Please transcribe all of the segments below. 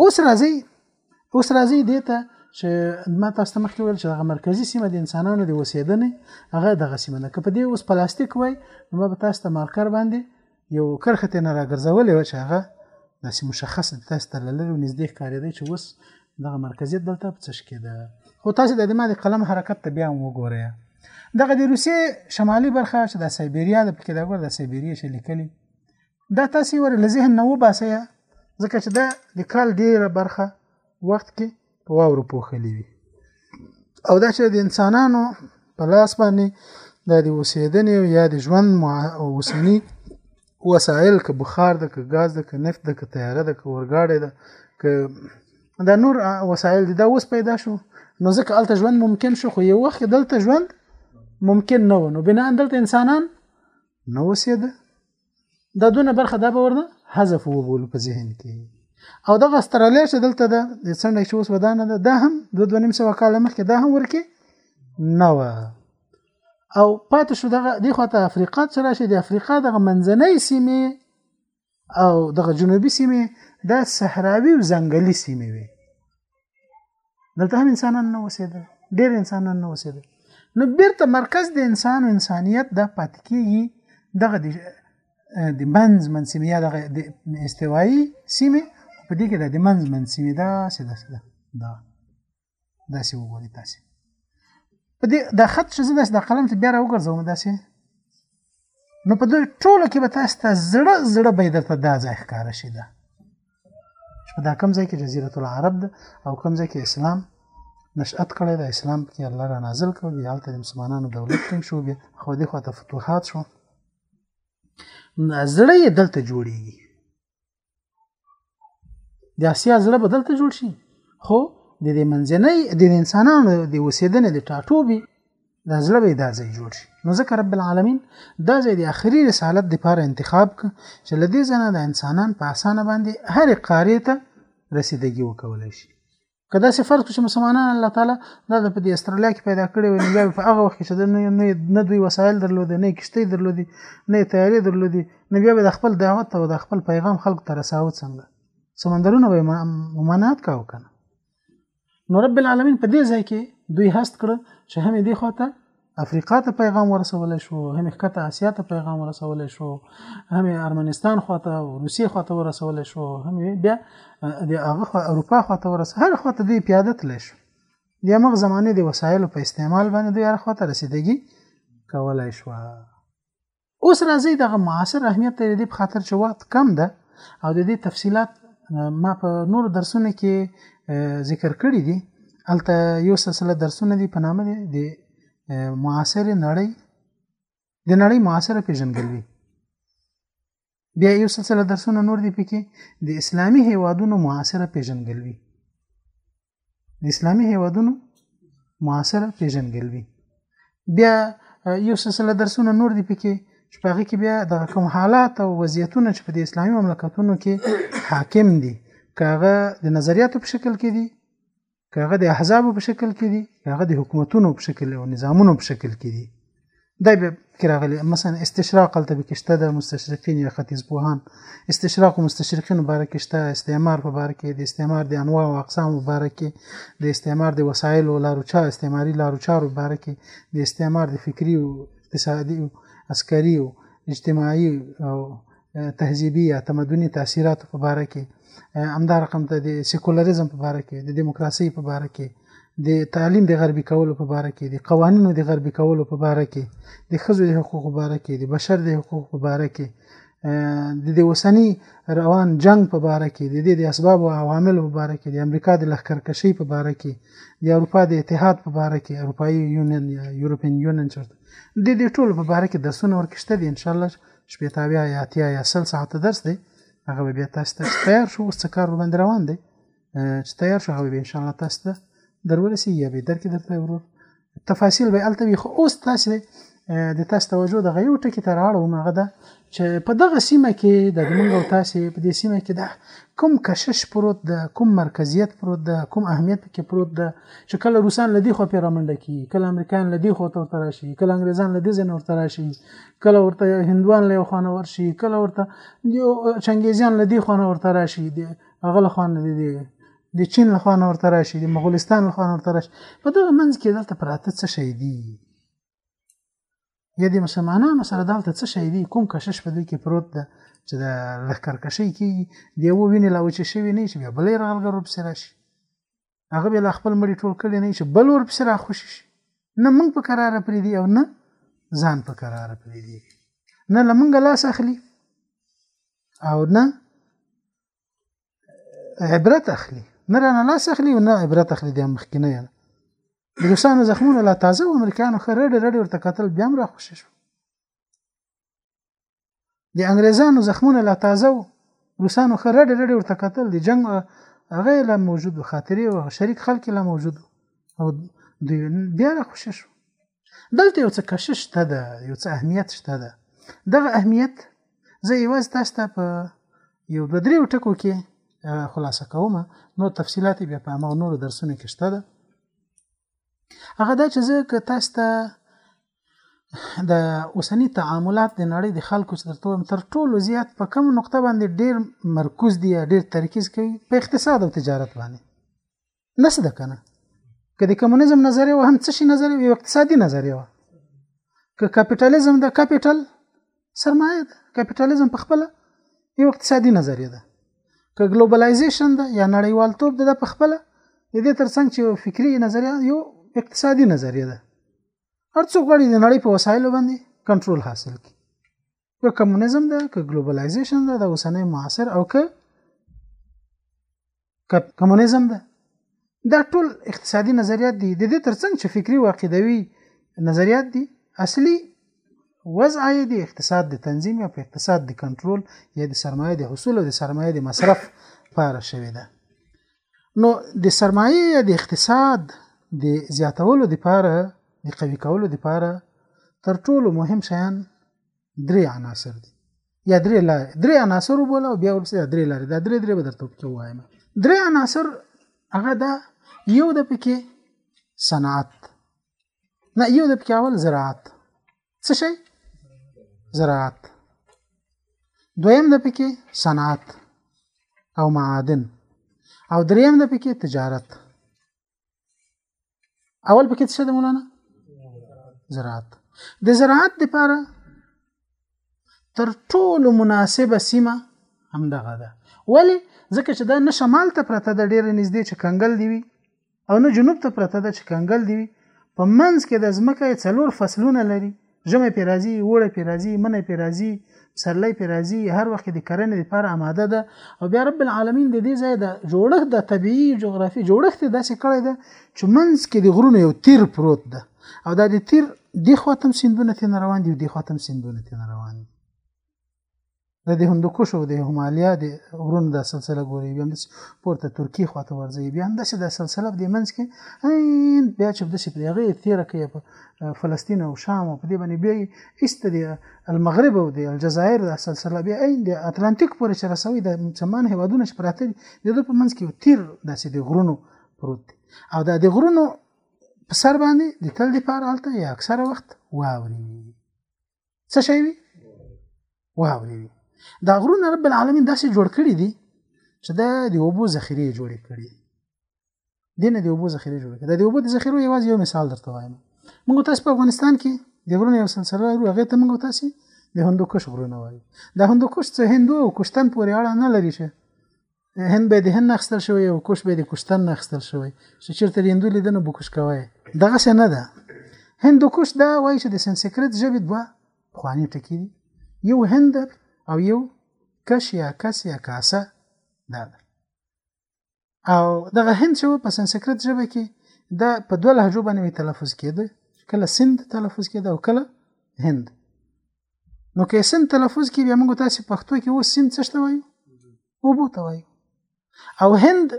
اوس راځي اوس راځي دې ته چې ما تاسو ته مخکې ویل چې هغه مرکزی سیمه د انسانانو د اوسېدنې هغه دغه سیمه ده که په دې اوس پلاستیک وای نو ما به تاسو ته مارکر باندې یو کرښه ترې نه راګرځولې وه چې هغه داسې مشخص د تاسو ته له لرې نږدې ښکارېده چې اوس دغه مرکزیت دلته په څه کې ده خو تاسو د ما د قلم حرکت ته بیا وګورئ دغه د روسیې شمالي برخه چې د سایبریا د پکې دا ګور د سایبریا چې لیکلي دا تاسو ور له ذهن نه وباسئ ځکه چې دا د کال ډیره برخه وخت کې په واورو پوښلې وي او دا چې د انسانانو په لاس باندې د دې اوسېدنې او یا د ژوند اوسنی وسایل که بخار ده که غاز ده که نفت ده که تیاره ده که ورګاډی ده که دا نور وسایل دي دا اوس پیدا شو نو ځکه الته ژوند ممکن شو خو یو وخت دلته ژوند ممکن نه و نو بنا دلته انسانان نو اوسېده دا دونه برخه دا به ورنه حذف وبول په ذهن کې او دغه استرالیا چې دلته ده د څنډه چې اوس ودانه ده دا هم دو دو نیم سوه کاله مخکې دا هم ورکې نه وه او پاتې شو دغه دی خو ته افریقا چې راشي د افریقا دغه منځنۍ سیمې او دغه جنوبي سیمې دا صحراوي او ځنګلي سیمې وي دلته هم انسانان نه اوسېدل ډېر انسانان نه اوسېدل نو بیرته مرکز د انسان او انسانیت د پاتې کېږي دغه د د منځ منسیمه یا دغه د استوایي سیمه په دې کې د د منځ منسیمه دا سیده سیده دا داسې وګورئ تاسو په دې د خط چې زه داسې د قلم ته بیا راوګرځوم داسې نو په دې ټولو کې به تاسو ته زړه زړه به درته دا ځای ښکاره شي دا چې په دا کم ځای کې جزیره العرب ده او کم ځای کې اسلام نشأت کړی د اسلام کې الله را نازل کړ بیا هلته د مسلمانانو دولت ټینګ شو بیا خو دې خواته فتوحات شو زړه یې دلته جوړیږي د اسیا زړه بدل ته جوړ شي خو د دې منځنۍ د انسانانو د وسیدنې د ټاټوبي د زړه به دا ځای جوړ شي نو ځکه رب العالمین دا ځای د اخري رسالت د پاره انتخاب ک چې لدې ځنه د انسانان په اسانه باندې هر قاره ته رسیدګي وکولای شي که دا سفر چې مسلمانان الله تعالی دا د په استرالیا کې پیدا کړی و نو بیا په هغه وخت کې چې د نه دوی وسایل درلودې نه کشته درلودې نه تیارې درلودې نو بیا به د خپل دعوت او د خپل پیغام خلکو ته رساوه څنګه سمندرونه به ممانعت کاوه کنه نو رب العالمین په دې ځای کې دوی هست کړ چې هم دې خواته افریقا ته پیغام ورسول شو هم ښکته اسیا ته پیغام ورسول شو هم ارمنستان خواته روسیې خواته ورسول شو هم بیا د هغه اروپا خواته ورسول هر خواته دوی پیاده تللی شو د هغه زمانې د وسایلو په استعمال باندې دوی هر خواته رسیدګي کولای شو اوس راځي دغه معاصر اهمیت ته د خاطر چې وخت کم ده او د دې تفصيلات ما په نور درسونو کې ذکر کړی دي الته یو سلسله درسونه دي په نامه دي د معاصر نړۍ د نړۍ معاصره پیژندګلوي بیا یو سلسله درسونه نور دي پکې د اسلامي هیوادونو معاصره پیژندګلوي د اسلامي هیوادونو معاصره پیژندګلوي بیا یو سلسله درسونه نور دي پکې چې په هغه کې بیا د کوم حالات او وضعیتونه چې په د اسلامي مملکتونو کې حاکم دي کاغه د نظریاتو په شکل کې دي که هغه د احزابو په شکل کې دي که هغه د حکومتونو په شکل او نظامونو په شکل کې دي دا به کې راغلي مثلا استشراق هلته به کېشته ده مستشرقین یا ختیځپوهان استشراق او مستشرقینو باره کې شته استعمار په باره کې د استعمار د انواع او اقسامو باره کې د استعمار د وسایلو لارو چا استعماري لارو چارو باره کې د استعمار د فکري او اقتصادي او عسکري او اجتماعي او تهذیبي یا تمدني تاثیراتو په باره کې همدا رقم ته د سیکولریزم په باره کې د دیموکراسي په باره کې د تعلیم د غربي کولو په باره کې د قوانینو د غربي کولو په باره کې د ښځو د حقوقو په باره کې د بشر د حقوقو په باره کې د دې اوسنی روان جنگ په باره کې د دې د اسباب او عوامل په باره کې د امریکا د لخرکشي په باره کې د اروپا د اتحاد په باره کې اروپאי یونین یا یورپین یونین چرته د دې ټولو په باره کې درسونه ورکشته دي ان شاء الله شپېته اویا یا اتیا یا سل ساعته درس دی هغه به بیا تاسو ته تیار شو اوس څه کار باندې روان دی چې تیار شو هغه به انشاءالله تاسو ته درورسي یا به درکې درته ورور تفاصیل به هلته وي خو اوس تاسو د تاسو توجه د غیو ټکی ته راړوم هغه ده چې په دغه سیمه کې د موږ او تاسو په دې سیمه کې ده کوم کشش پروت ده کوم مرکزیت پروت ده کوم اهمیت کې پروت ده چې کله روسان لدی خو پیرامنډه کی کله امریکایان لدی خو تر تراشي کله انګریزان لدی زنه ور تراشي کله ورته هندوان له خو نه ورشي کله ورته یو چنګیزیان له دې خو نه ورته راشي دی هغه له خو نه دی د چین له خو نه ورته راشي د مغولستان له خو نه ورته راشي په دغه منځ کې دلته پراته څه شي دي یا د مسلمانانو سره دلته څه شي دي کوم کشش په دوی کې پروت ده چې د لخرکشي کې دی و ویني لا وچ شي نه چې بیا بلې رغلګرو په سر شي هغه به لا خپل مړي ټول کړي نه چې بل ور پسې را خوشي شي نه موږ په قرار پرې دی او نه ځان په قرار پرې دی نه لمنګ لاس اخلي او نه عبرت اخلي نه رانه لاس اخلي او نه عبرت اخلي د مخکنه یاله د روسانو زخمونه لا تازه و امریکایانو ښه رډې رډې ورته کتل بیا هم راخوشې شو د انګريزانو زخمونه لا تازه وو روسانو ښه رډې رډې ورته کتل د جنګ هغه لا موجود و خاطرې و شریک خلک لا موجود و او دوی بیا را خوشې شو دلته یو څه کشش شته ده یو څه اهمیت شته ده دغه اهمیت زه یوازې تاسو ته په یو دوه درې ټکو کې خلاصه کوم نو تفصيلات بیا په ما نور درسونه کې شته ده هغه دا چې زه که تاسو ته د اوسنی تعاملات د نړۍ د خلکو چې درته وایم تر ټولو زیات په کوم نقطه باندې ډیر مرکز دی یا ډیر ترکیز کوي په اقتصاد او تجارت باندې نه څه ده که نه که د کمونیزم نظریه وه هم څه شي نظریه یو اقتصادي نظریه وه که کپیټالیزم د کپیټل سرمایه ده کپټالیزم په خپل یو اقتصادي نظریه ده که ګلوبلایزیشن ده یا نړیوالتوب ده په خپل د دې ترڅنګ چې فکری نظریه یو اقتصادي نظریه ده هر څوک غواړي د نړۍ په وسایلو باندې کنټرول حاصل کړي که کمونیزم ده که ګلوبلایزیشن ده د اوسنۍ معاصر او که کمونیزم ده دا ټول اقتصادي نظریات دي د دې ترڅنګ چې فکری او عقیدوي نظریات دي اصلي وضع یې د اقتصاد د تنظیم یا په اقتصاد د کنټرول یا د سرمایه د حصول او د سرمایه د مصرف لپاره شوې ده نو د سرمایه یا د اقتصاد د زیاتولو لپاره د قوي کولو لپاره تر ټولو مهم شیان درې عناصر دي یا درې لارې درې عناصر وبوله او بیا ورپسې درې لارې دا درې درې به درته پکې وایم درې عناصر هغه دا یو د پکې صنعت نه یو د پکې اول زراعت څه شي زراعت دویم د پکې صنعت او معادن او دریم د پکې تجارت اول پکې څه د مولانا زراعت د زراعت لپاره تر ټولو مناسبه سیمه همدغه ده ولی ځکه چې دا نه شمال ته پرته د ډیره نږدې چې کنګل دی وي او نه جنوب ته پرته د چې کنګل دی وي په منځ کې د ځمکه څلور فصلونه لري ژمی پې راځي اوړی پې راځي منی پې راځي پسرلی پې راځي هر وخت د کرنې لپاره آماده ده او بیا رب العالمین د دې ځای د جوړښت د طبیعي جغرافي جوړښت داسې کړی ده چې منځ کې د غرونو یو تیر پروت ده او دا د تیر دی خوا تم سندونه تیر روان دي او دی خوا تم سندونه تیر روان دي د دې هندوکش او د همالیا د غرونو دا سلسله ګوري بیا همداسې پورته ترکیې خواته ورځي بیا همداسې دا سلسله په دې منځ کې عین بیا چې همداسې پرې هغې تېره کوي په فلسطین او شام او په دې باندې بیا یې ایسته د المغرب او د الجزایر دا سلسله بیا عین د اتلانتیک پورې چې رسوي د مسلمان هېوادونه چې پراته دي د دوی په منځ کې یو تیر داسې د غرونو پروت دی او دا د غرونو په سر باندې د تل دپاره هلته یا اکثره وخت واوري څه شي وي واوري وي دا غرونه رب العالمین داسې جوړ کړي دي چې دا د اوبو ذخیره جوړې کړي دین د اوبو ذخیره جوړ کړي دا د اوبو د ذخیره یوازې یو مثال درته وایم موږ تاسو په افغانستان کې د غرونو یو سلسله لرو هغه ته موږ تاسو د هندوکش غرونه وایي د هندوکش څخه هندو او کوشتن پورې اړه نه لري شه هند به د هند نخستل شوی او کوش به د کوشتن نخستل شوی چې چیرته د هندو لیدنه بوکوش کوي دغه څه نه ده هندو کوش دا وایي چې د سنسکرت ژبې دوه خواني ټکي دي یو هندر او یو کش یا کس یا کاسه دا ده او دغه هند چې په سنسکرت ژبه کې دا په دوه لهجو باندې تلفظ کېده کله سند تلفظ کېده او کله هند نو که سن تلفظ کې بیا موږ تاسو پښتو کې اوس سن څه شته وایو وبو ته وایو او هند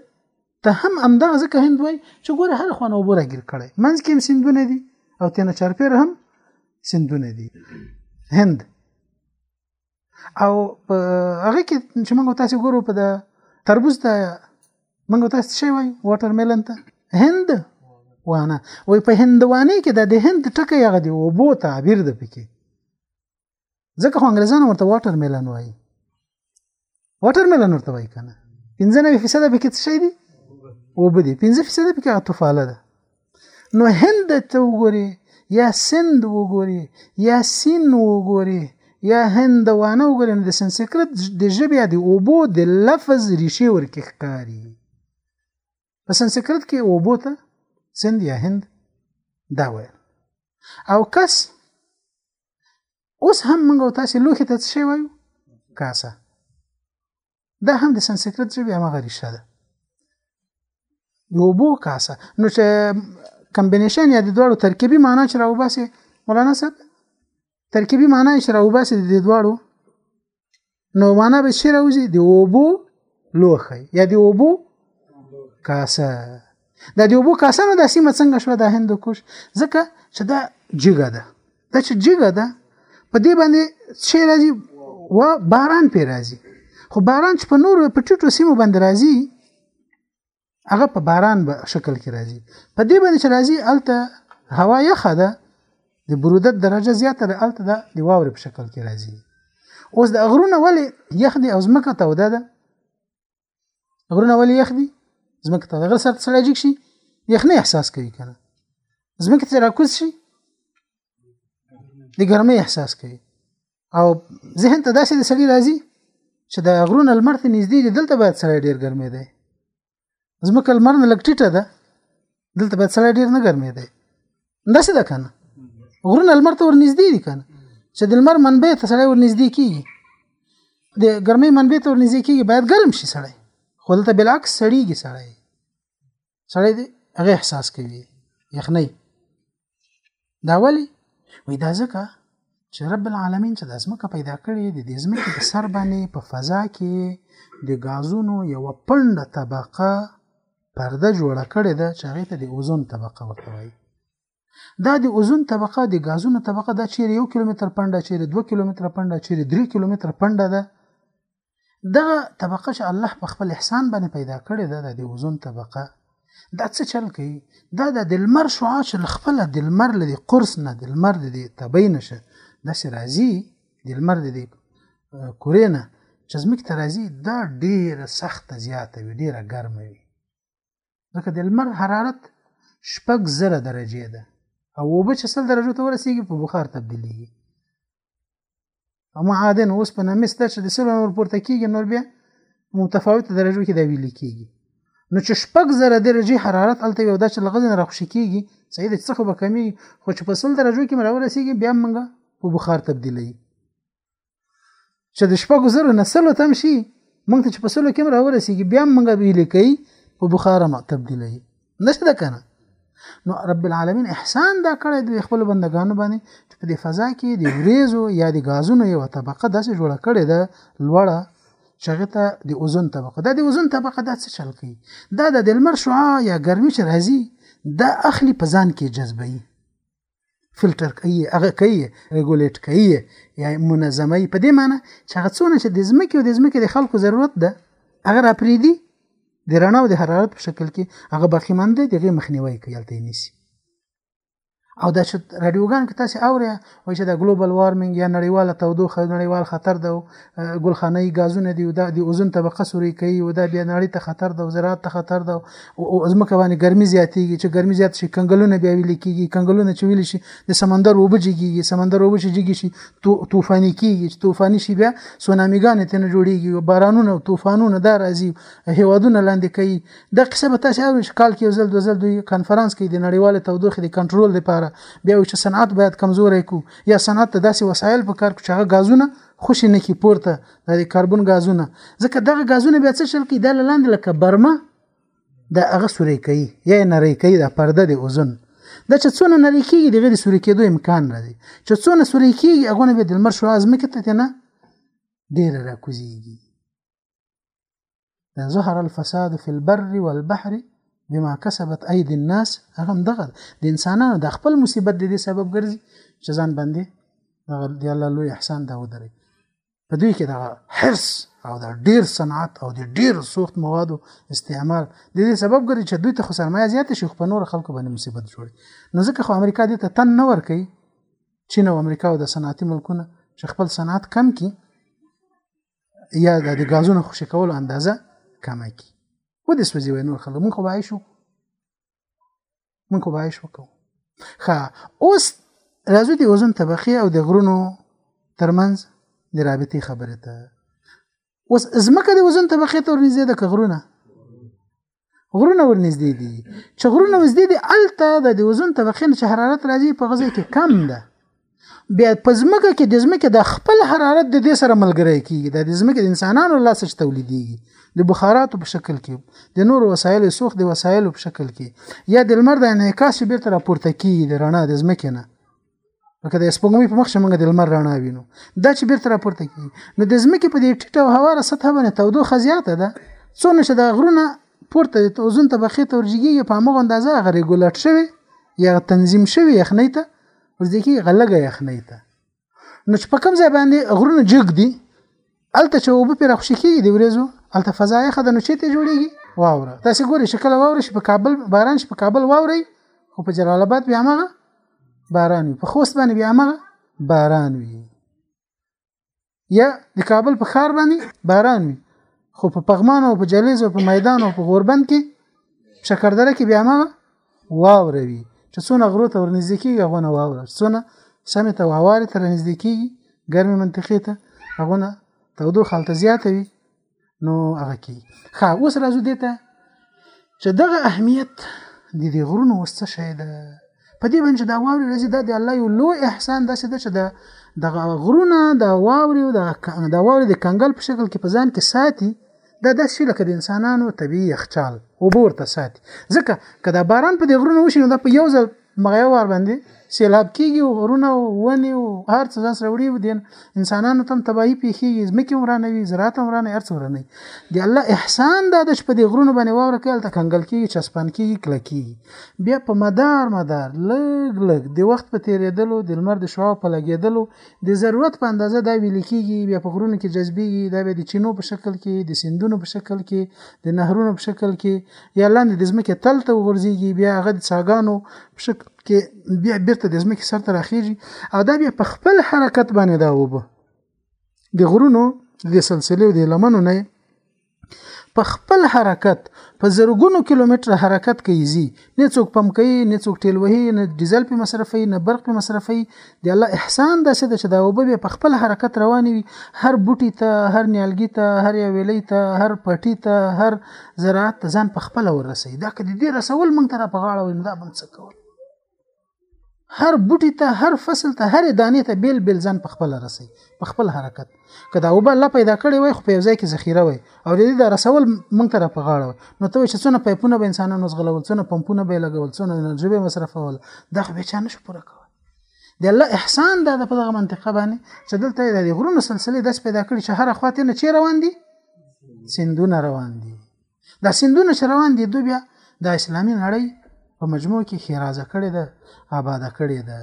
ته هم امدغه ځکه هند وای چې ګوره هر خوانه وبو راګیر کړي منځ کې هم سندونه دي او تنه چارپیر هم سندونه دي هند او هغه کې چې موږ تاسو ګورو په د تربوز د موږ تاسو څه وای واټر میلن ته هند وانه وای په هندواني کې د هند ټکی هغه دی او بو تعبیر د پکې ځکه خو انګريزان ورته واټر میلن وای واټر میلن ورته وای کنه 95% پکې څه شي دي او بدی 15% پکې طفاله ده نو هند ته وګوري یا سند وګوري یا سین وګوري یا هند وانه وګوري نو د سنسکرت د ژبې د اوبو د لفظ ریشې ورکې ښکاري په سنسکرت کې اوبو ته سند یا هند دا وایي او کس اوس هم موږ تاسو لوخي ته څه وایو کاسه دا هم د سنسکرت ژبې همغه ریشه ده د اوبو کاسه نو چې کمبینیشن یا د دواړو ترکیبي معنا چې راوباسي مولانا صاحب ترکیبي معنا چې راوباسي د دواړو نو معنا به شي راوځي د اوبو لوخه یا د اوبو کاسه دا د اوبو کاسه نه دا سیمه څنګه شوه د هندو کوش ځکه چې دا جګه ده دا چې جګه ده په دې باندې چې راځي و باران پې راځي خو باران چې په نورو په ټیټو سیمو باندې راځي هغه په باران به شکل کې راځي په دې باندې چې راځي هلته هوا یخه ده د برودت درجه زیاته ده هلته ده د واورې په شکل کې راځي اوس د غرونه ولې یخ دي او ځمکه توده ده غرونه ولې یخ دي ځمکه ته غر سره سره جګ شي یخنۍ احساس کوي کنه ځمکه ته راکوز شي د ګرمۍ احساس کوي او ذهن ته داسې د سړي راځي چې د غرونه لمر ته نږدې دي دلته باید سړی ډیر ګرمې دی ځمکه لمر نه لګ ټیټه ده دلته به سړی ډیر نه ګرمېدی داسې ده کنه غرونه لمر ته ورنږدې دي کنه چې د لمر منبع ته سړی ورنږدې کیږي د ګرمۍ منبع ته ورنږدې کیږي باید ګرم شي سړی خو دلته بالعکس سړیږي سړی سړی دی هغه احساس کوي یخنۍ دا ولی وی دا ځکه چې رب العالمین چې د ځمکه پیدا کړي د دې ځمکې په سر باندې په فضا کې د غازونو یو پنده طبقه پرده جوړه کړې ده چې هغه ته د اوزون طبقه ورته وایي دا د اوزون طبقه د غازونو طبقه دا چیرې یو کیلومتر پنده چیرې 2 کیلومتر پنده چیرې 3 کیلومتر پنده ده دغه طبقه چې الله په خپل احسان باندې پیدا کړې ده د اوزون طبقه دا څه چل کوي دا د دلمر شعاع چې خپل دلمر لدی قرص نه دلمر لدی تبین شه د سرازي دلمر لدی کورینه چې زموږ ترازی دا ډیره سخته زیاته وي ډیره ګرمه وي ځکه د لمر حرارت شپږ زره درجې ده او اوبه چې سل درجو ته ورسیږي په بخار تبدیلیږي او معادن اوس په نمس ته چې د سلو نور پورته کیږي نور بیا متفاوت درجو کې دا ویل کیږي نو چې شپږ زره درجه حرارت الته یو د چې لغز نه راخښ کیږي صحیح د څخه به کمی خو چې په سل درجو کې مرور رسیږي بیا موږ په بخار تبدیلی چې د شپږو زرو نه سلو تم شي موږ ته چې په سلو کې هم راورسېږي بیا موږ به یې لیکئ په بخاره ما تبدیلوي نشته ده که نه نو رب العالمین احسان دا کړی د خپل بندگانو باندې چې په دې فضا کې د وریزو یا د غازونو یو طبقه داسې جوړه کړې ده لوړه چې هغه ته د اوزون طبقه دا د اوزون طبقه دا څه چل کوي دا د لمر شعاع یا ګرمي چې راځي دا اخلي په ځان کې جذبوي فلټر کوي هغه کوي ریګولیټ کوي یا منظمه په دې معنی چې هغه څونه چې د ځمکې او د ځمکې د خلکو ضرورت ده هغه را پریدي د رڼا او د حرارت په شکل کې هغه باقی مند دی دغه مخنیوي کوي الته نیسی او دا چې رادیوګان کې تاسو اورئ وایي چې دا ګلوبل وارمنګ یا نړیواله تودوخه نړیوال خطر ده ګلخانه غازونه دی او دا د اوزون طبقه سوري کوي او دا بیا نړۍ ته خطر ده او زراعت ته خطر ده او ازمکه باندې ګرمي زیاتېږي چې ګرمي زیات شي کنګلونه بیا ویل کېږي کنګلونه چې ویل شي د سمندر اوبه جګيږي سمندر اوبه چې جګي شي طوفاني کېږي چې طوفاني شي بیا سونامیګانې ته نه جوړيږي او بارانونه او طوفانونه دا راځي هیوادونه لاندې کوي دا قصه به تاسو اورئ چې کال کې ځل دوه ځل دوی کانفرنس کوي د نړیوال تودوخې د کنټرول لپاره بیا چې صنعت باید کمزورې کو یا صنعت ته داسې وسایل په کار کو چې هغه غازونه خوشې نه کی پورته د کاربن غازونه ځکه دغه غازونه بیا څه شل کی د لاندې لکه برمه د هغه سورې کوي یا نری کوي د پرده د اوزن دا چې څونه نری کیږي د غیر سورې کېدو امکان لري چې څونه سورې کیږي هغه نه به د لمر شو ازمکه ته نه ډیر راکوزیږي ظهر الفساد في البر والبحر بما کسبت ايدي الناس هغه دغه د انسانانو د خپل مصیبت د دې سبب ګرځي چې ځان باندې دغه د الله لوی احسان دا ودري په دوی کې دغه حرس او د ډیر صنعت او د ډیر سوخت موادو استعمال د دې سبب ګرځي چې دوی ته خو سرمایه زیاته شي په نور خلکو باندې مصیبت جوړي نو ځکه خو امریکا دې ته تن نه ور کوي چین او امریکا او د صنعتي ملکونه چې خپل صنعت کم کړي یا د غازونو خوشې کولو اندازه کمه کی و دې سوځي وای نور خلک مونږ خو وای شو مونږ خو وای شو کو ښه اوس راځو د اوزن طبقه او د غرونو ترمنځ د رابطې خبره ته اوس ځمکه د اوزن طبقه ته ورنږدې ده که غرونه غرونه ورنږدې دي چې غرونه وزدې دي الته د دې وزن طبقې نه چې حرارت راځي په غزه کې کم ده بیا په ځمکه کې د ځمکې د خپل حرارت د دې سره ملګری کیږي د ځمکې د انسانانو لاس چې تولیدېږي د بخاراتو په شکل کې د نور وسایل سوخ د وسایلو په شکل کې یا د لمر د انعکاس بیرته راپورته کیږي د رڼا د ځمکې نه لکه د سپوږمۍ په مخ چې موږ د لمر رڼا وینو دا چې بیرته راپورته کیږي نو د ځمکې په دې ټیټه او هواره سطح باندې تودوخه زیاته ده څونه چې د غرونه پورته د اوزون طبقه تورجیږي په هغه اندازه هغه ریګولیټ شوی یا تنظیم شوی یخنۍ ته اوس د کې غلګه یخنۍ ته نو چې په کوم ځای باندې غرونه جګ دي الته چې وب پر خوشی کیږي دی ورځو الته فضا یخه د نو چته جوړیږي واوره تاسو ګوري شکل واوره شي په کابل باران شي په کابل واوري خو په جلال آباد بیا مغه باران وي په خوست باندې بیا مغه باران وي یا د کابل په خار باندې باران وي خو په پغمان او په جلیز او په میدان او په غوربند کې شکردره کې بیا مغه واوره وي چې څونه غرو ته ورنږدې کېږي هغونه واوره څونه سمې ته هوارې ته رنږدې کېږي ګرمې منطقې ته هغونه تودوخه هلته زیاته وي نو هغه کېږي ښه اوس راځو دې ته چې دغه اهمیت د دې غرونو اوس څه شی ده په دې باندې دا واوري راځي دا د الله یو لوی احسان داسې ده چې د دغه غرونه د واوري او د واوري د کنګل په شکل کې په ځان کې ساتي دا داسې شي لکه د انسانانو طبیعي یخچال اوبه ورته ساتي ځکه که دا باران په دې غرونو وشي نو دا په یو ځل مغیا وار باندې سیلاب کېږي او غرونه او ونې او هر څه ځان سره وړي دي انسانانو ته هم تباهي پېښېږي ځمکې هم ورانوي زراعت هم ورانوي هر څه ورانوي د الله احسان دا ده چې په دې غرونو باندې واوره کوي هلته کنګل کېږي چسپان کېږي کلکېږي بیا په مدار مدار لږ لږ د وخت په تېرېدلو د لمر د شعاع په لګېدلو د ضرورت په اندازه دا ویلي کېږي، بیا په غرونو کې جذبېږي، دا بیا د چینو په شکل کې، د سیندونو په شکل کې، د نهرونو په شکل کې یا لاندې د ځمکې تل ته وغورځېږي، بیا هغه د څاګانو په شکل کې بیا بیرته د ځمکې سر ته راخېږي او دا بیا په خپل حرکت باندې دا اوبه د غرونو د سلسلې او د لمنو نه په خپل حرکت په زرګونو کیلومتر حرکت کوي زی نه څوک پم کوي نه څوک ټیل وهي نه ډیزل په مصرفي نه برق په مصرفي دی الله احسان داسې ده چې دا وبوي په خپل حرکت روان وي هر بوټي ته هر نیالګي ته هر ویلي ته هر پټي ته هر زراعت ته ځان په خپل ورسي دا کدي دې رسول مونږ ته په غاړه وي دا بنڅ کوي هر بوټي ته هر فصل ته هر دانې ته بیل بیل ځان په خپل رسي په خپل حرکت که دا وبه الله پیدا کړی وای خو په ځای کې ذخیره وای او د دې د رسول مونږ ته په غاړه وای نو ته چې څونه پایپونه به انسانانو زغلول څونه پمپونه به لګول څونه انرژي به مصرفول دا خو به چا نشو پوره کول د الله احسان دا په دغه منطقه باندې چې دلته د غرونو سلسله داس پیدا کړی چې هر خواته نه چی روان دي سندونه روان دي دا سندونه چې روان دي دوی بیا د اسلامي نړۍ په مجموع کې خیرازه کړې ده آباده کړې ده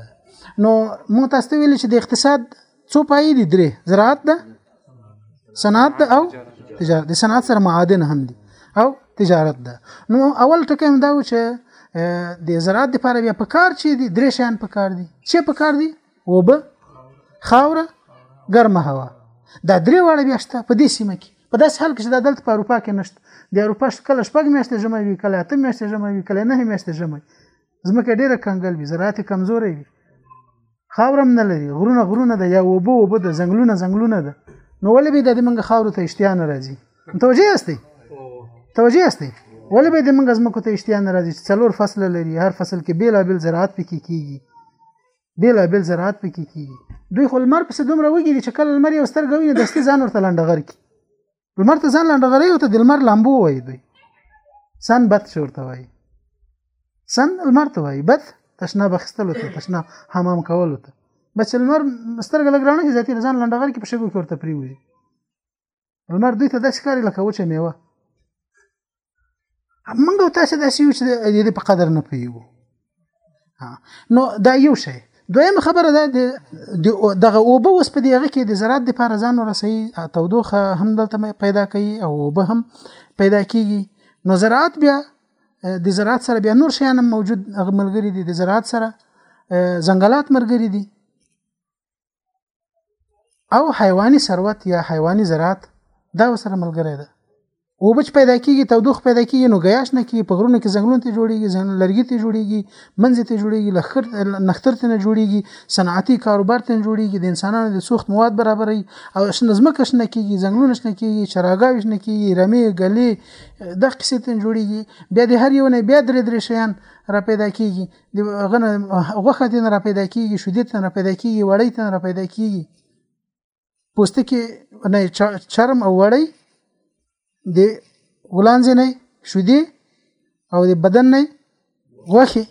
نو مو تاسو ته ویل چې د اقتصاد څو پایې دي درې زراعت ده صنعت ده او تجارت د صنعت سره معادن هم دي او تجارت ده نو اول ټکی هم دا و چې د زراعت لپاره بیا په کار چې دي درې شیان په کار دي چې په کار دي وبه خاوره ګرمه هوا دا درې واړه بیا شته په دې سیمه کې په داسې حال کې چې دا دلته په اروپا کې نشته د اروپا کله شپږ میاشتې ژمی وي کله اته میاشتې ژمی وي کله نهه میاشتې ژمی ځمکه ډېره کنګل وي زراعت یې کمزوری وي خاوره هم نه لري غرونه غرونه ده یا اوبه اوبه ده ځنګلونه ځنګلونه ده نو ولې به د موږ خاورو ته اشتیا نه راځي توجه یاستئ توجه یاستئ ولې به د موږ ځمکو ته اشتیا نه راځي چې څلور فصله لري هر فصل کې بېلابېل زراعت پکې کېږي بېلابېل زراعت پکې کېږي دوی خو لمر پسې دومره وږي چې کله لمر یو سترګه ویني دستي ځان ورته لنډغر کړي لمر ته ځان لنډغري او ته د لمر لامبو وایي دوی سن بت چې ورته وایي سن لمر ته وایي بت تشناب اخیستلو ته تشناب حمام کولو ته بس لمر سترګه لګرانه چې ذاتي ځان لنډغر کې په شګو کې ورته پریوي لمر دوی ته داسې کاری لکه وچه میوه موږ او تاسو داسې یو چې د دې په قدر نه پیو نو دا یو شی دویمه خبره ده دغه اوبه اوس په دغه کې د زراعت د پاره ځان ورسي تودوخه هم دلته پیدا کوي او اوبه هم پیدا کیږي نو زراعت بیا د زراعت سره بیا نور شیان موجود ملګری دي د زراعت سره ځنګلات ملګری دي او حیواني ثروت یا حیواني زراعت دا وسره ملګری ده او بچ پیدا کیږي تودوخ پیدا کیږي نو غیاش نه کیږي په غرونو کې ځنګلونه ته جوړیږي ځنګل لرګي ته جوړیږي منځ ته جوړیږي لخر نختر ته نه جوړیږي صنعتي کاروبار ته جوړیږي د انسانانو د سوخت مواد برابري او شنه ځمکه شنه کیږي ځنګلونه شنه کیږي چراګاوي شنه کیږي رمې ګلې د قصې ته جوړیږي بیا د هر یو نه بیا درې درې شیان را پیدا کیږي د هغه نه غوښه ترې نه را پیدا کېږي شیدې ترې نه را پیدا کېږي وړۍ ترې نه را پیدا کېږي پوستکي نه چرم او وړۍ د غولانځې نه شیدې او د بدن نه غوښې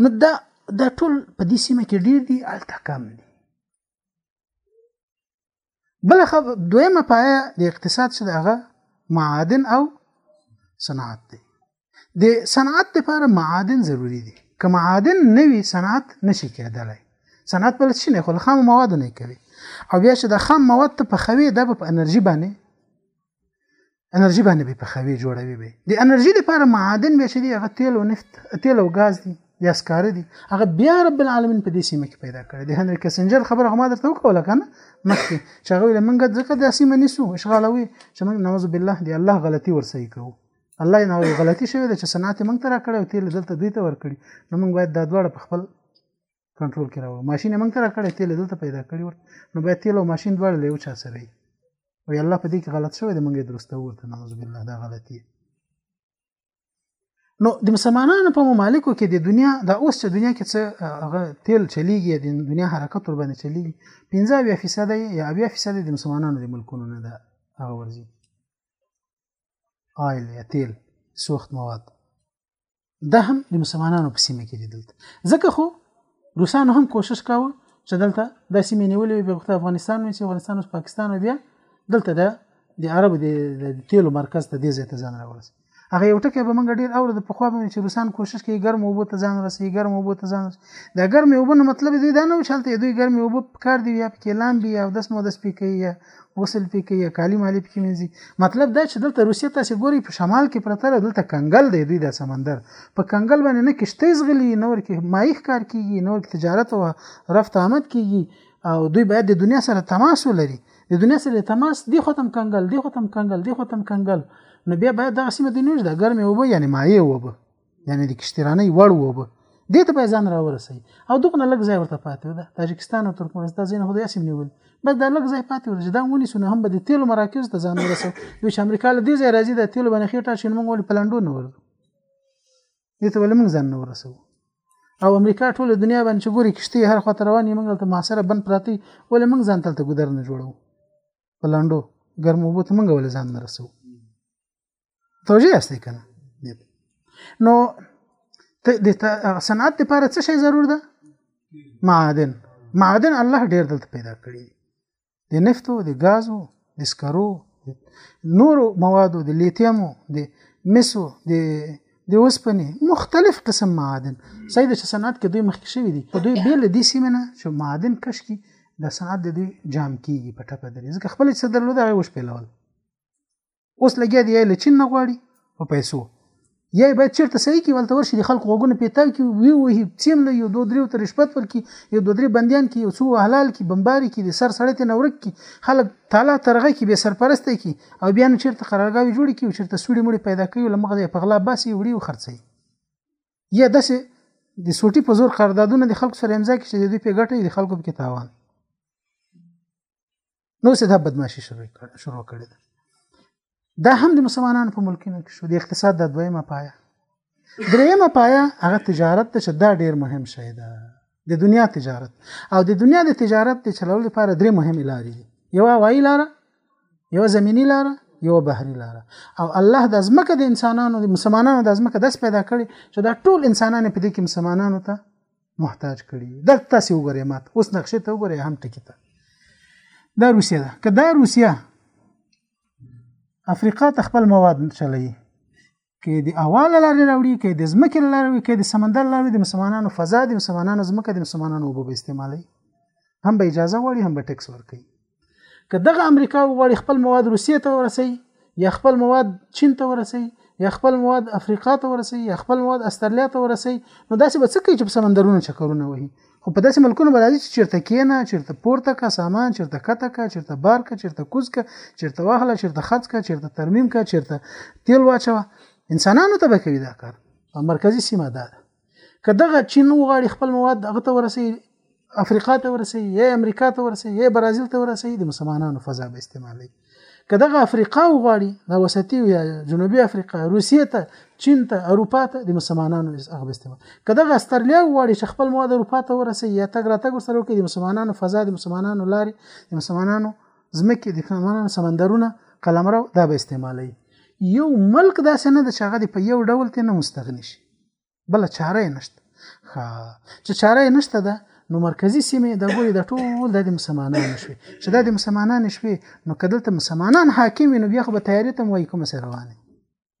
نو دا دا ټول په دې سیمه کې ډېر دي هلته کم دي بل خب دویمه پایه د اقتصاد چې هغه معادن او صنعت دی د صنعت لپاره معادن ضروری دي که معادن نه وي صنعت نشي کېدلی صنعت بل شي نه خو خام مواد نه کوي او بیا چې د خام مواد ته پخوي دا په انرژي باندې انرژي باندې به پخوي جوړوي به د انرژي لپاره معادن به شي هغه تیل او نفت تیل او غاز دي یا سکاره دي هغه بیا رب العالمین په دې سیمه کې پیدا کړی د هنري کسنجر خبره هم درته وکوله کنه مخکې چې هغه له منګه ځکه د سیمه نیسو اشغالوي چې موږ نعوذ بالله دی الله غلطي ورسې کوو الله نه غلطي شوی چې صنعت موږ ترا کړو تیل دلته دوی ته ورکړي نو موږ باید دا دواړه په خپل کنټرول کې راوړو ماشین موږ ته راکړی تیل دلته پیدا کړی ورته نو باید تیل او ماشین دواړه له یو چا سره وي او الله په دې کې غلط شوی د موږ درسته ورته نعوذ بالله دا غلطي نو د مسلمانانو په ممالکو کې د دنیا د اوس چې دنیا کې څه هغه تیل چلیږي د دنیا حرکت ور باندې چلیږي 15 فیصد یا 20 فیصد د مسلمانانو د ملکونو نه ده هغه ورځي آیل یا تیل سوخت مواد دا هم د مسلمانانو په سیمه کې دي دلته ځکه خو روسانو هم کوشش کاوه چې دلته د سیمې نیولې وي په افغانستان وي چې افغانستان او پاکستان بیا دلته د د عربو د تیلو مرکز ته دې ځای ته ځان راورسي هغه یو ټکی به موږ ډیر اورو د پخوا باندې چې روسان کوشش کوي ګرم اوبو ته ځان رسي ګرم اوبو ته ځان رسي دا ګرم اوبو نو مطلب دوی دا نه و چې هلته دوی ګرم اوبو په کار دی یا پکې لامبي او داسې مو داسې پې کوي غسل پې کوي یا کالي مالي پکې مینځي مطلب دا چې دلته روسیه تاسې ګوري په شمال کې پرته ده دلته کنګل دی دوی دا سمندر په کنګل باندې نه کشتۍ ځغلي نه ورکې مایي ښکار کېږي نه ورکې تجارت او رفت آمد کېږي او دوی باید د دنیا سره تماس ولري د دنیا سره تماس دی ختم کنګل دی ختم کنګل دی ختم کنګل نو بیا باید دغه سیمه د نوښ د ګرمې اوبه یعنی مایع اوبه یعنی د کشتیرانه وړ وو به دې ته به ځان را ورسي او دغه نه لږ ځای ورته پاتې ده تاجکستان او ترکمنستان ځین هدا سیم نیول بس دا لږ ځای پاتې ورته دا ونی سونه هم به د تیلو مراکز ته ځان ورسو دوی چې امریکا له دې ځای راځي د تیلو باندې خېټه شین مونږ ول پلانډو نه ورته دې ته ول مونږ ځان نه ورسو او امریکا ټول دنیا باندې چې ګوري کشته هر خاطر رواني مونږ ته محاصره بن پراتی ول مونږ ځان تل ته ګذر نه جوړو پلانډو ګرمو بوت مونږ ول ځان نه رسو توجه یاستئ که نه نو د صنعت لپاره څه شی ضرور ده معادن معادن الله ډیر دلته پیدا کړی د نفتو د غازو د سکرو نورو موادو د لیتیمو د مسو د د اوسپنې مختلف قسم معادن سید چې صنعت کې دوی مخکې شوی دي دوی بیل دي سیمه نه چې معادن کش کی د صنعت د دوی جام کیږي په ټپه درې ځکه خپل څه درلود هغه وش پیلول اوس لګیا دی له چین نه غواړي په پیسو یا باید چیرته صحیح کی ولته ورشي د خلکو غوګونه پیتاو کی وی وی سیم له یو دوه دریو تر شپت ورکی یو دوه درې بندیان کی یو څو حلال کی بمباری کی د سر سړی ته نورک کی خلک تعالی ترغه کی به سرپرسته کی او بیا نو چیرته قرارګاوی جوړ کی او چیرته سوړي مړي پیدا کوي لمغه په غلا باسي وړي او خرڅي یا دسه د سوټي په زور قراردادونه د خلکو سره امضا کې چې د دوی په ګټه د خلکو په تاوان نو سه دا بدمعشي شروع کړ شروع کړی ده دا هم د مسلمانانو په ملکونو کې شو د اقتصاد د دویمه پایا دریمه پایا هغه تجارت ته چې دا ډیر مهم شی ده د دنیا تجارت او د دنیا د تجارت د چلولو لپاره درې مهم لارې دي یو هوایي لاره یو زمینی لاره یو بحري لاره او الله د ازمکه د انسانانو د مسلمانانو د ازمکه داس پیدا کړي چې دا ټول انسانان په دې کې مسلمانانو ته محتاج کړي دلته تاسو وګورئ مات اوس نقشه ته وګورئ هم ټکی ته دا روسیا ده که دا روسیا افریقا ته خپل مواد چلوي کې د اول لارې راوړي کې د ځمکې لارې کې د سمندر لارې د مسلمانانو فضا د مسلمانانو ځمکه د مسلمانانو وبو استعمالي هم به اجازه وړي هم به ټیکس ورکړي که دغه امریکا وغواړي خپل مواد روسیې ته ورسي یا خپل مواد چین ته ورسي یا خپل مواد افریقا ته ورسي یا خپل مواد استرالیا ته ورسي نو داسې به څه کوي چې په سمندرونو چکرونه وهي خو په داسې ملکونو به راځي چې چیرته کېنه چیرته پورته کا سامان چیرته کته کا چیرته بار کا چیرته کوز کا چیرته واخله چیرته خرڅ کا چیرته ترمیم کا چیرته تیل واچوه انسانانو ته به کوي دا کار مرکزی سیمه ده که دغه چین وغواړي خپل مواد هغه ته ورسي افریقا ته ورسي یا امریکا ته ورسي یا برازیل ته ورسي د مسلمانانو فضا به استعمالي که دغه افریقا وغواړي د وسطي یا جنوبي افریقا روسیې ته چین ته اروپا ته د مسلمانانو هغه به استعمال که دغه استرلیا وغواړي چې خپل مواد اروپا ته ورسي یا تګ راتګ ورسره وکړي د مسلمانانو فضا د مسلمانانو لارې د مسلمانانو ځمکې د مسلمانانو سمندرونه قلمرو دا به استعمالي یو ملک داسې نه ده چې هغه په یو ډول ته نه مستغني شي بل چاره یې نشته ښه چې چاره یې نشته ده نو مرکزی سیمه د ګوري د ټول د مسلمانانو شوي چې د مسلمانانو شوي نو کدل ته مسلمانان حاکم نو بیا خو به تیاری ته وای کوم سره روانه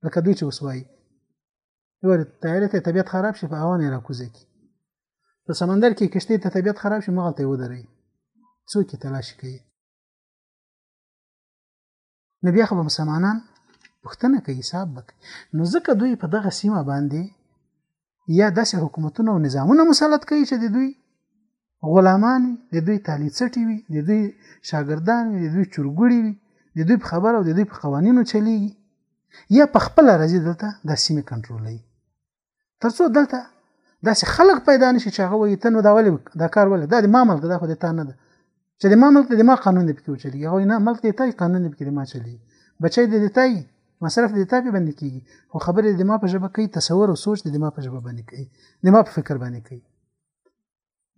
لکه دوی چې وسوي ور تیاری ته طبیعت خراب شي په اوانه را کوزي کی په سمندر کې کشته ته طبیعت خراب شي مغلطه ودرې څوک تلاش کوي نو بیا خو به مسلمانان پښتنه کوي حساب بک نو ځکه دوی په دغه سیمه باندې یا داسې حکومتونه او نظامونه مسلط کوي چې د دوی غلامان وي د دوی تالیڅټي وي د دوی شاګردان وي د دوی چورګړي وي د دوی په خبره او د دوی په قوانینو چلیږي یا په خپل راځي دلته د سیمه کنټرولوي تر څو دلته داسې خلک پیدا نشي چې هغه وایي ته نو دا ولې دا کار ولې دا د ما ملک دا خو د تا نه ده چې د ما ملک د ما قانون دی پکې وچلېږي هغه نه ملک د تای قانون دی پکې د ما چلېږي بچی د تای مصرف د تای په باندې کېږي خو خبرې د ما په ژبه کوي تصور او سوچ د ما په ژبه باندې کوي د ما په فکر باندې کوي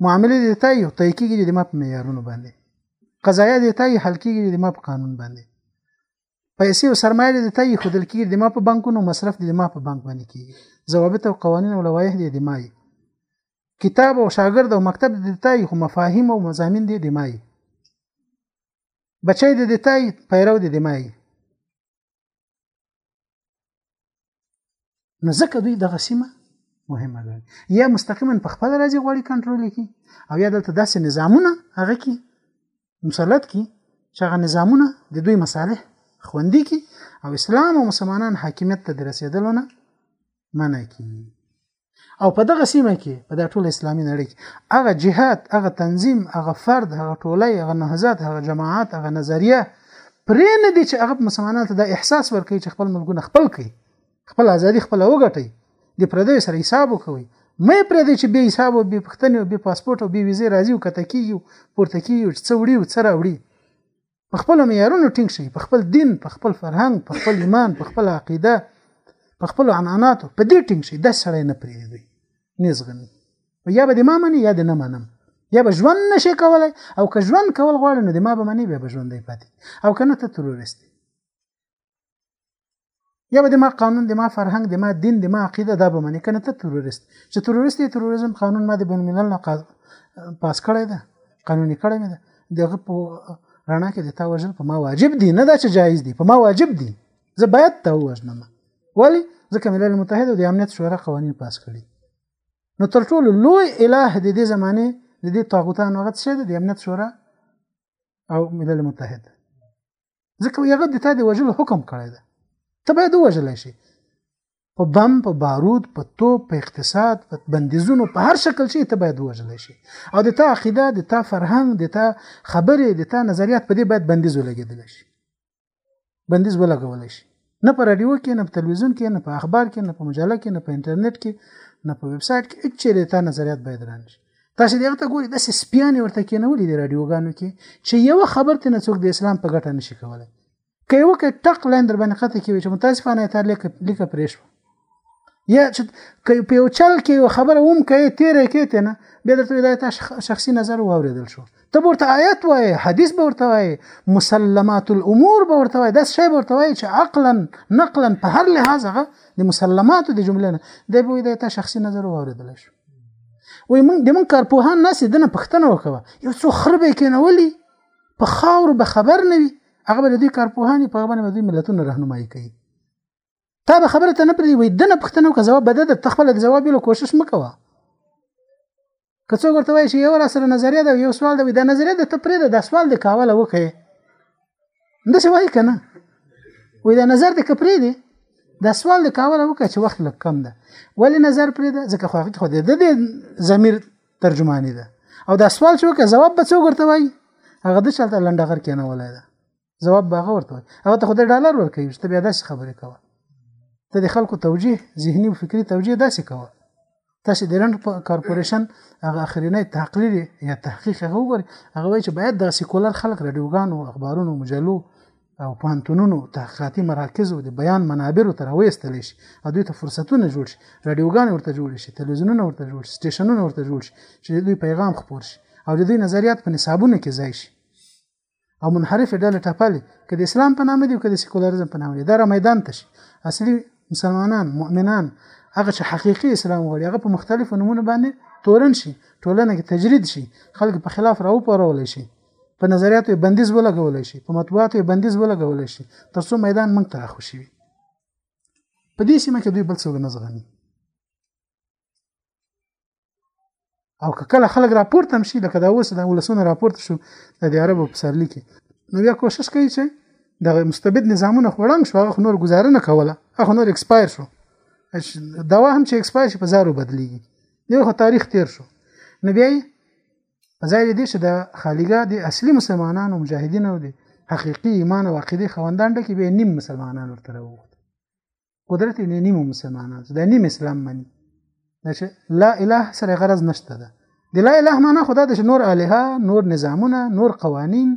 معاملې د تای او تای کېږي د ما په معیارونو باندې قضایا د تای حل کېږي د ما په قانون باندې پیسې او سرمایه د تای خودل کېږي د ما په بانکونو مصرف د ما په بانک باندې کېږي ضوابط او قوانین او لوایح دي د مای کتاب او شاګرد او مکتب د تای خو مفاهیم او مزامین دي د مای بچی د دتای پیرو د دمای نو ځکه دوی دغه سیمه مهمه ده یا مستقیما په خپل راځي غوړي کنټرول کی او یا دلته داسې نظامونه هغه کی مسلط کی چې هغه نظامونه د دوی مصالح خوندي کی او اسلام او مسلمانان حاکمیت ته رسیدلونه منع کی او په دغه سیمه کې په دا ټول اسلامي نړۍ کې هغه جهاد هغه تنظیم هغه فرد هغه ټولۍ هغه نهضت هغه جماعت هغه نظریه پرې نه دي چې هغه مسلمانانو ته دا احساس ورکړي چې خپل ملګونه خپل کړي خپل ازادي خپل وګټي د پردیو سره حساب وکوي مې پرې دي چې بې حساب او بې پښتنې او بې پاسپورت او بې ویزې راځي او کته کیږي پورته کیږي چې څه وړي او څه راوړي په خپل معیارونو ټینګ شي په خپل دین په خپل فرهنګ په خپل ایمان په خپل عقیده په خپل عنعناتو په دې ټینګ شي د سړی نه پریږدي نه زغمي یا به د ما مني یا د نه منم یا به ژوند نشي کولای او که ژوند کول غواړي نو د ما به مني بیا به ژوندی پاتې او که نه ته تروریست یا به د ما قانون د ما فرهنګ د ما دین د ما عقیده دا به منې کنه ته تروریست چې تروریست یې تروریزم قانون ما د بین الملل نه پاس کړی ده قانوني کړی مې ده دغه په رڼا کې د تا وژل په ما واجب دي نه دا چې جایز دي په ما واجب دي زه باید تا وژنم ولی ځکه ملل متحد او د امنیت شورا قوانین پاس کړي نو تر ټولو لوی اله د دې زمانه د دې طاغوتانو هغه څه د امنیت شورا او ملل متحد ځکه وایي هغه د تا د وژلو حکم کړی دی ته باید ووژلی شي په بم په بارود په توپ په اقتصاد په بندیزونو په هر شکل شي ته باید وژل شي او د تا عقیده د تا فرهنګ د تا خبرې د تا نظریات په دې باید بندیز ولګیدل شي بندیز ولګول شي نه په رادیو کې نه په تلویزیون کې نه په اخبار کې نه په مجله کې نه په انټرنیټ کې نه په ویب سایټ کې هیڅ چیرې تا نظریات باید رانه شي تاسو دغه ته ګوري د سپیان ورته کې نه ولې د رادیوګانو کې چې یو خبر ته نه څوک د اسلام په ګټه نشي کولای که یو کې ټق لاندر باندې قطع کې چې متاسفانه تر لیکه لیکه پرې شو یا چې په یو چل کې یو خبره هم کوي تیرې کې ته نه به درته دا تاسو شخصي نظر واوریدل شو ته ورته آیت وای حدیث به ورته وای مسلمات الامور به ورته وای دا شی به ورته وای چې عقلا نقلا په هر لحاظ هغه د مسلمات د جملې نه دی به دا تاسو شخصي نظر واوریدل شو وای مونږ د مونږ کارپوهان ناس دنه پښتنه وکوه یو څو خربې کې نه ولي په خاور به خبر نه وي هغه به د دې کارپوهاني په غوونه د ملتونو راهنمایي کوي تا به خبره ته نه پرې وي دنه پښتنو که جواب بده د تخپل د جواب له کوشش مکوه که څوک ورته وایي چې یو را سره نظریه ده یو سوال ده وي دا نظریه ده ته پرې ده دا سوال د کاوله وکړي همداسې وایي که نه وایي دا نظر دې که پرې دی دا سوال د کاوله وکړه چې وخت لږ کم ده ولې نظر پرې ده ځکه خو هغه خو د دې ضمیر ترجمانی ده او دا سوال چې وکړه ځواب به څوک ورته وایي هغه د چلته لنډغر کېنه ولای ده جواب باغه ورته هغه ته خدای ډالر ورکوي چې ته بیا داسې خبرې کوه ته د خلکو توجیه ذهني او فکری توجیه داسې کوه تاسو د رند کارپوریشن هغه اخرینی تحقیق یا تحقیق هغه وګورئ هغه وایي چې باید د سیکولر خلک رادیوګانو اخبارونو مجلو او پانتونونو تحقیقاتي مراکز او د بیان منابر تر وېستل شي او دوی ته فرصتونه جوړ شي رادیوګان ورته جوړ شي تلویزیونونه ورته جوړ شي سټیشنونه ورته جوړ شي چې دوی پیغام خپور شي او د دوی نظریات په نصابونو کې ځای شي او منحرف ډله ټپلې که د اسلام په نامه دی که د سیکولریزم په نامه دی دا را میدان ته شي اصلي مسلمانان مؤمنان هغه چې حقيقي اسلام غواړي هغه په مختلفو نمونه باندې تورن شي ټولنه کې تجرید شي خلک په خلاف راو پرول شي په نظریاتو بندیز ولګول شي په مطبوعاتو بندیز ولګول شي ترڅو میدان موږ ته راخوشي وي په دې سیمه کې دوی بل څه نه زغمي او که کله خلک راپورته هم شي لکه دا اوس د ولسونه راپورته شو د دې عربو په سرلی کې نو بیا کوشش کوي چې د مستبد نظامونه خوړنګ شو هغه نور گزاره نه کوله هغه نور ایکسپایر شو دوا هم چې ایکسپایر شي په زارو بدلیږي دی خو تاریخ تیر شو نو بیا په ځای دې چې د خالیګا د اصلي مسلمانانو مجاهدینو دي حقيقي ایمان او عقيده خوندان ډکه به نیم مسلمانان ورته وو قدرت یې نیمو مسلمانان دا نیم اسلام مني دا چې لا اله سره غرض نشته ده د لا اله معنا خدا د نور الها نور نظامونه نور قوانین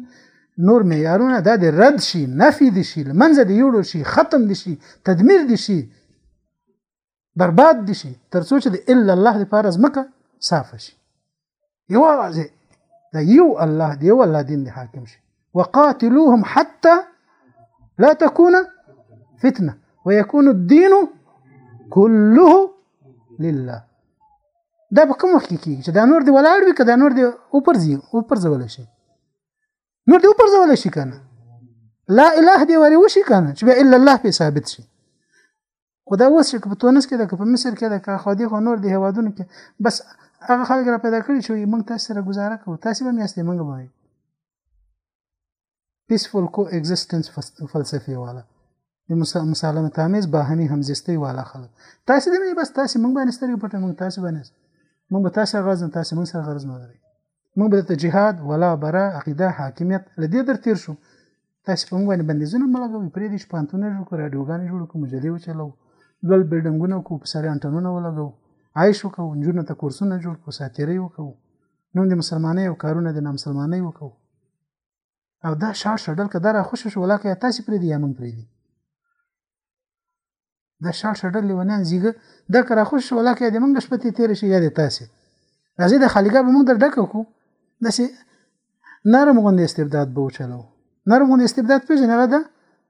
نور معیارونه دا د رد شي نفي دي شي لمنځه دی یوړو شي ختم دي شي تدمیر دي شي برباد دي شي ترڅو چې د الا الله لپاره ځمکه صافه شي یوازې د یو الله دی او الله دین دی حاکم شي وقاتلوهم حتى لا تكون فتنه ويكون الدين كله لله دا په کوم وخت کې کیږي چې دا نور دی ولاړ وي که دا نور دی وپرځي وپرځول شي نور دی وپرځول شي کنه لا اله دی وری وشي کنه چې الا الله په ثابت شي خو دا اوس چې په تونس کې ده که په مصر کې ده که خو دې خو نور د هیوادونو کې بس هغه خلک را پیدا کړي چې موږ تاسو سره گزاره کوو تاسو به میاستې موږ به پیسفول کو ایگزیسټنس فلسفي والا د مسالمه تامیز باهمي همزستي والا خلک تاسو دې بس تاسو موږ باندې سترګې پټه موږ تاسو باندې موږ تاسو غرض تاسو موږ سره غرض نه لري موږ به درته جهاد ولا برا عقیده حاکمیت له دې در تېر شو تاسو په موږ باندې بندیزونه مه لګوئ پرېږدئ چې پوهنتونونه جوړ کړو راډیوګانې جوړې کړو مجلې وچلوو لوړ بلډنګونه وکړو په سر یې انټنونه ولګوو عایش وکړو نجونو ته کورسونه جوړ کړو ساتیرۍ وکړو نوم د مسلمانۍ او کارونه د نامسلمانۍ وکړو او دا شاړ شډل که دا را خوشې شو ولاکه یا تاسې پرېږدي یا موږ پرېږدي دا شال شډر لیونان زیګه دا کرا خوش شو لکه د منګ شپه ته تیر شي یاد تاسو راځي د خالیګا به موږ در ډک کو دسه نرم غوند استبداد به وچلو نرم غوند استبداد پیژنه هغه ده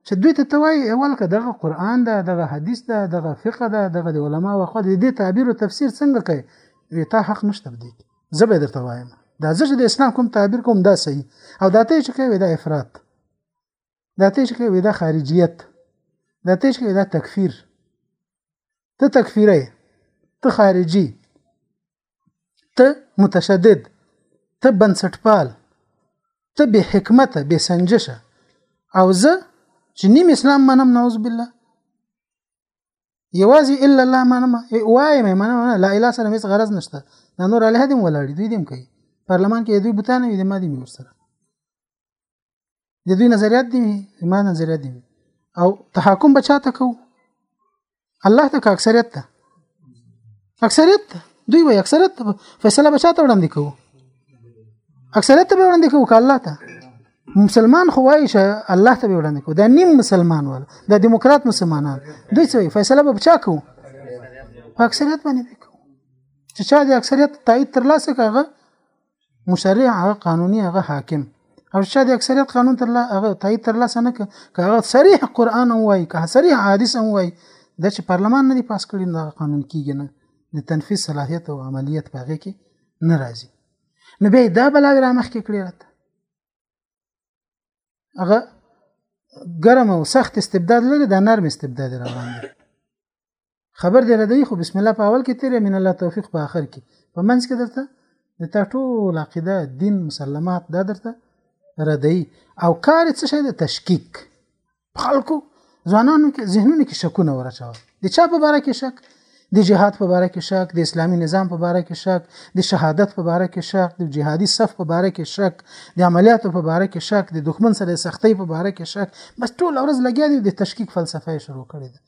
چې دوی ته توای اول که دغه قران ده دغه حدیث ده دغه فقه ده دغه د علما او خو د دې تعبیر او تفسیر څنګه کوي وی تا حق نشته بدی زه به درته وایم دا زه چې د اسلام کوم تعبیر کوم دا صحیح او دا ته چې کوي دا افراط دا تش کې وي دا خارجیت دا تش کې وي دا تکفیر ته تکفیره ته خارجي ته متشدد ته بنسټپال ته به حکمت به سنجشه او زه چې نیم اسلام منم نعوذ بالله یوازې الا الله منم وایم منم لا اله سره هیڅ غرض نشته دا نور علیه دې ولاړ دوی دې کوي پارلمان کې دوی بوتانه دې ما دې ور سره د دوی نظریات دي ما نظریات دي او تحکم بچا ته کو الله ته که اکثریت ته اکثریت دوی وای اکثریت فیصله بچا ته وړاندې کو اکثریت ته وړاندې کو که الله ته مسلمان خو وایي چې الله ته وړاندې کو دا نیم مسلمان ول دا دیموکرات مسلمانان دوی څه فیصله به بچا کو اکثریت باندې کو چې چا د اکثریت تایید ترلاسه کاغه مشرع هغه قانوني هغه حاکم او چې د اکثریت قانون تر هغه تایید تر لاسه نه که هغه صریح قران هم وایي که صریح حدیث هم وایي د چې پارلمان نه دی پاس کړی نو قانون کیږي نه د تنفیذ صلاحیت او عملیت په هغه کې نه راځي نو بیا دا بلاوی را مخکې کړی راته هغه ګرم او سخت استبداد لري دا نرم استبداد روان دی خبر دې ردی خو بسم الله په اول کې تیرې من الله توفیق په آخر کې په منځ کې درته د تا ټول عقیده دین مسلمات دا درته ردی او کار څه شي د تشکیک خلکو ځوانانو کې ذهنونو کې شکونه ورچول د چا په باره کې شک د جهاد په باره کې شک د اسلامي نظام په باره کې شک د شهادت په باره کې شک د جهادي صف په باره کې شک د عملیاتو په باره کې شک د دښمن سره سختۍ په باره کې شک بس ټول ورځ لګیا دي د تشکیک فلسفه شروع کړې ده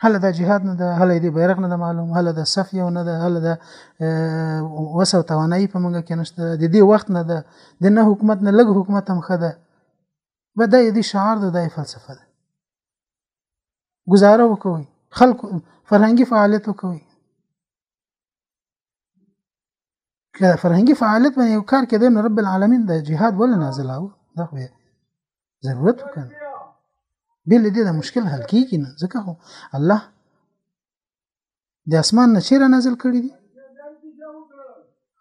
هله دا جهاد نه ده هله دې بیرغ نه ده معلوم هله د صف یو نه ده هله د وس او توانایي په منګه کې نشته د دې وخت نه ده د نه حکومت نه لږ حکومت هم ښه ده به دا دې شعار ده د فلسفه ده گزاره وکوي خلکو فرهنګي فعالیت وکوي که فرهنګي فعالیت باندې یو کار کېدی نو رب العالمین د جهاد ولې نازلاو دا خو ضرورت وکړ بې له دې د مشکل حل کېږي نه ځکه خو الله د اسمان نه چیرې نازل کړی دی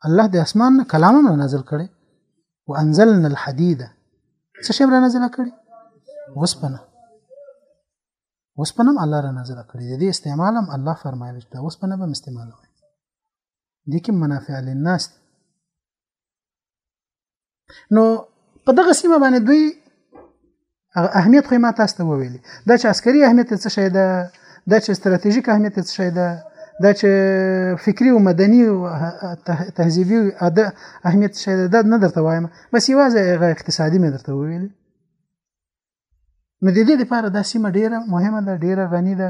الله د اسمان نه کلام نه نازل کړي وانزلنا الحديد څه شی را نازل کړي وسپنه اوسپنه هم الله را نازله کړې د دې استعمال هم الله فرمایلی چې دا اوسپنه به هم استعمالوئ دې کې منافع للناس دی نو په دغه سیمه باندې دوی هغه اهمیت خو ما تاسو ته وویل دا چې عسکري اهمیت څه شی ده دا چې ستراتیژیک اهمیت څه شی ده دا چې فکری او مدني او تهذیبي اده اهمیت شی ده نه درته وایم بس یوازې هغه اقتصادي مې درته وویل نو د دې لپاره دا سیمه ډیره مهمه ده ډیره غنی ده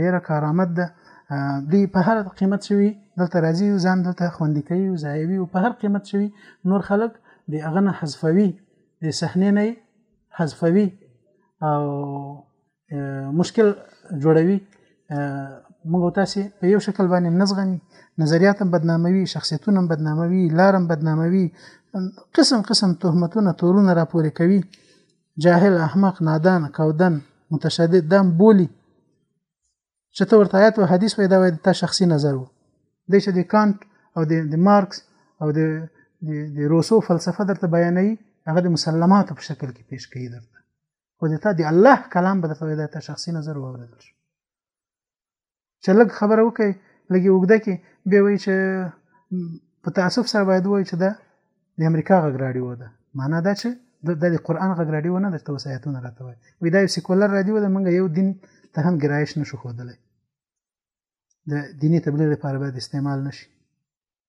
ډیره کارآمد ده دوی په هر قیمت شوی دلته راځي او ځان دلته خوندي کوي او ځایوي او په هر قیمت شوی نور خلک د هغه نه حذفوي د صحنې نه حذفوي او مشکل جوړوي موږ تاسو په یو شکل باندې نزغمي نظریات هم بدناموي شخصیتونه هم بدناموي لارم بدناموي قسم قسم تهمتونه تورونه راپورې کوي جاهل احمق نادان کودن متشدد دم بولی چې ته ورته آیات او حدیث پیدا وای ته شخصي نظر وو د چې د کانت او د مارکس او د د روسو فلسفه درته بیانوي هغه د مسلماتو په شکل کې پیش کوي درته خو د تا د الله کلام به درته دا ته شخصي نظر واورېدل شو چې لږ خبره وکړي لږې اوږده کې به وایي چې په تاسف سره باید وایي چې دا د امریکا غږ راډیو ده معنا دا چې د د قران غږ راډیو نه درته وسایتونه راته وایي وای دا یو سیکولر راډیو ده موږ یو دین ته هم ګرایش نشو ښودلی د دیني تبلیغ لپاره باید استعمال نشي